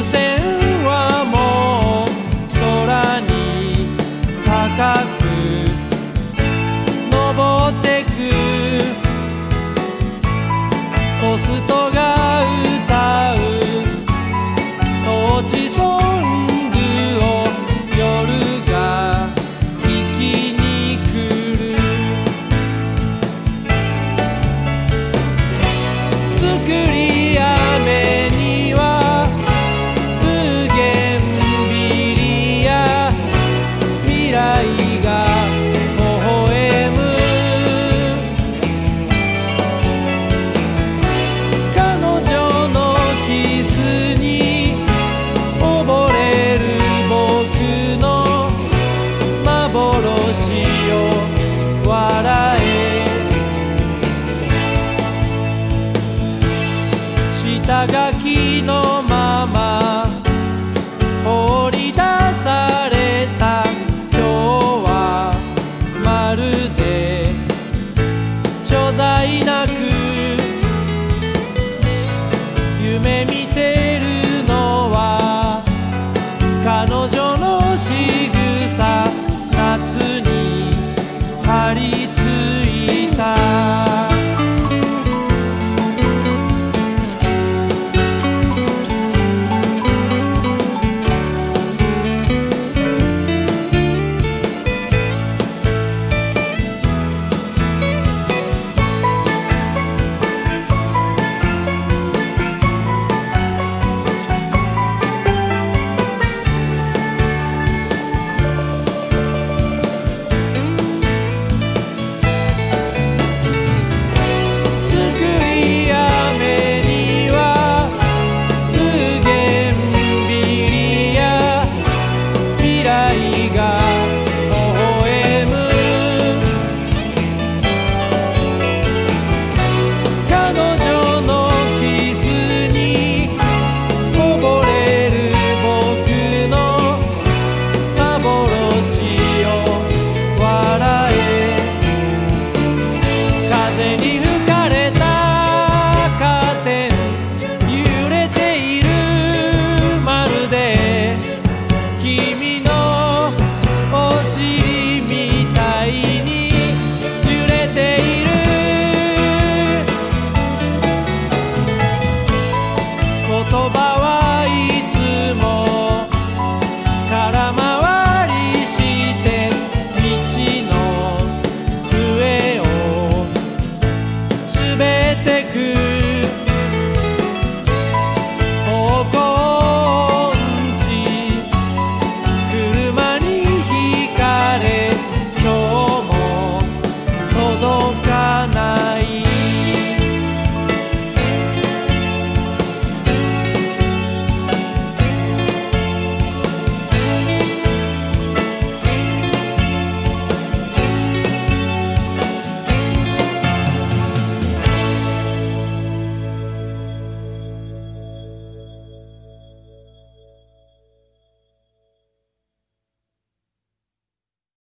うせんはもう空に高く登ってく。押すと在なく。夢見てるのは彼女のすべてく